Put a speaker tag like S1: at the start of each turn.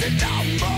S1: The number.